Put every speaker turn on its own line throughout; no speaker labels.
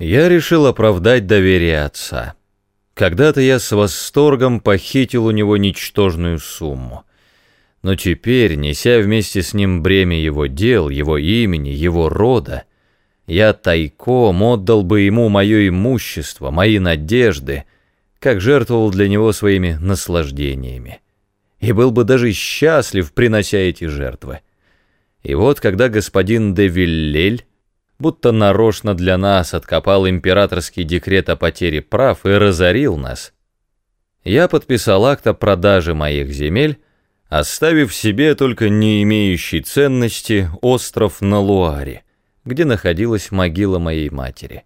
Я решил оправдать доверие отца. Когда-то я с восторгом похитил у него ничтожную сумму. Но теперь, неся вместе с ним бремя его дел, его имени, его рода, я тайком отдал бы ему мое имущество, мои надежды, как жертвовал для него своими наслаждениями. И был бы даже счастлив, принося эти жертвы. И вот, когда господин де Виллель будто нарочно для нас откопал императорский декрет о потере прав и разорил нас. Я подписал акт о продаже моих земель, оставив себе только не имеющий ценности остров на Луаре, где находилась могила моей матери.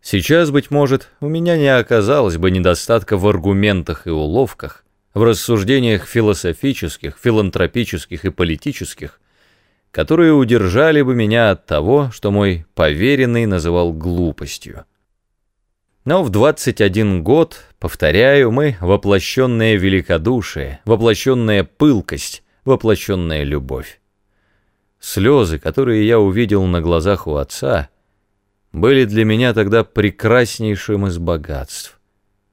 Сейчас, быть может, у меня не оказалось бы недостатка в аргументах и уловках, в рассуждениях философических, филантропических и политических, которые удержали бы меня от того, что мой поверенный называл глупостью. Но в 21 год, повторяю, мы воплощенное великодушие, воплощенная пылкость, воплощенная любовь. Слезы, которые я увидел на глазах у отца, были для меня тогда прекраснейшим из богатств,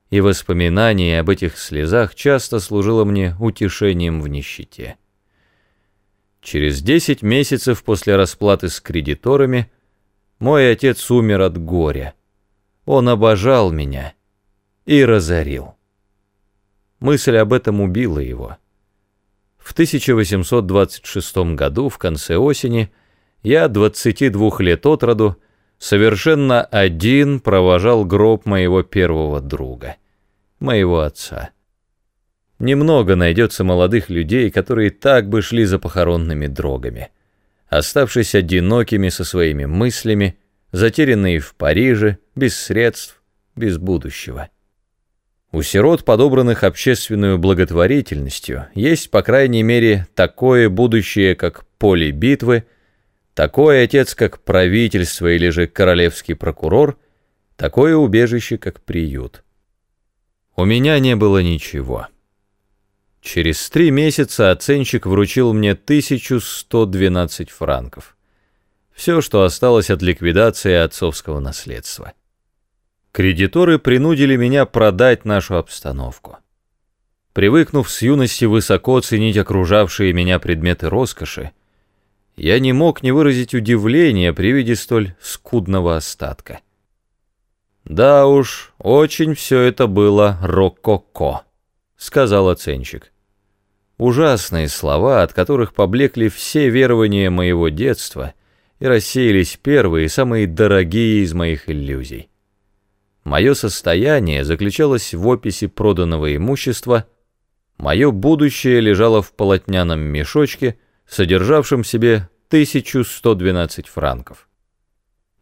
и воспоминание об этих слезах часто служило мне утешением в нищете. Через десять месяцев после расплаты с кредиторами мой отец умер от горя. Он обожал меня и разорил. Мысль об этом убила его. В 1826 году, в конце осени, я, 22 лет от роду, совершенно один провожал гроб моего первого друга, моего отца. Немного найдется молодых людей, которые так бы шли за похоронными дрогами, оставшись одинокими со своими мыслями, затерянные в Париже, без средств, без будущего. У сирот, подобранных общественную благотворительностью, есть, по крайней мере, такое будущее, как поле битвы, такой отец, как правительство или же королевский прокурор, такое убежище, как приют. У меня не было ничего. Через три месяца оценщик вручил мне 1112 франков. Все, что осталось от ликвидации отцовского наследства. Кредиторы принудили меня продать нашу обстановку. Привыкнув с юности высоко ценить окружавшие меня предметы роскоши, я не мог не выразить удивления при виде столь скудного остатка. «Да уж, очень все это было рококо», — сказал оценщик. Ужасные слова, от которых поблекли все верования моего детства и рассеялись первые, самые дорогие из моих иллюзий. Мое состояние заключалось в описи проданного имущества, мое будущее лежало в полотняном мешочке, содержавшем в себе 1112 франков.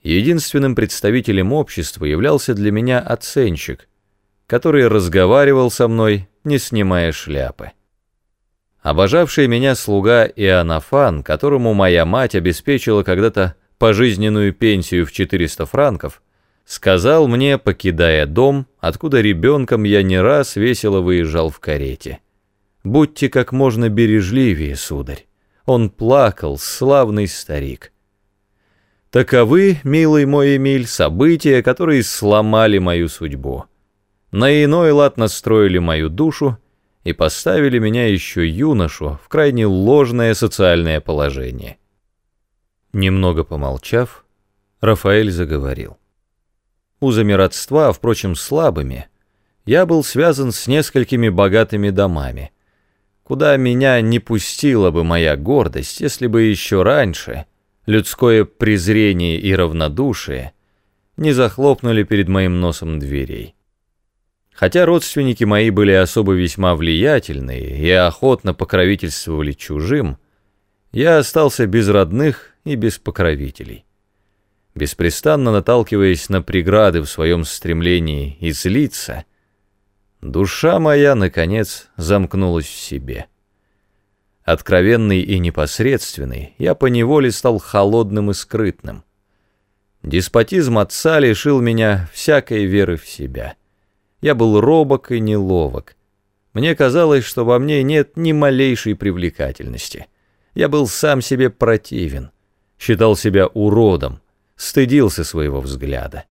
Единственным представителем общества являлся для меня оценщик, который разговаривал со мной, не снимая шляпы. Обожавший меня слуга Иоаннафан, которому моя мать обеспечила когда-то пожизненную пенсию в 400 франков, сказал мне, покидая дом, откуда ребенком я не раз весело выезжал в карете. «Будьте как можно бережливее, сударь». Он плакал, славный старик. Таковы, милый мой Эмиль, события, которые сломали мою судьбу. На иной лад настроили мою душу, и поставили меня еще юношу в крайне ложное социальное положение. Немного помолчав, Рафаэль заговорил. Узами родства, впрочем, слабыми, я был связан с несколькими богатыми домами, куда меня не пустила бы моя гордость, если бы еще раньше людское презрение и равнодушие не захлопнули перед моим носом дверей. Хотя родственники мои были особо весьма влиятельные и охотно покровительствовали чужим, я остался без родных и без покровителей. Беспрестанно наталкиваясь на преграды в своем стремлении излиться, душа моя, наконец, замкнулась в себе. Откровенный и непосредственный, я поневоле стал холодным и скрытным. Деспотизм отца лишил меня всякой веры в себя — я был робок и неловок. Мне казалось, что во мне нет ни малейшей привлекательности. Я был сам себе противен, считал себя уродом, стыдился своего взгляда.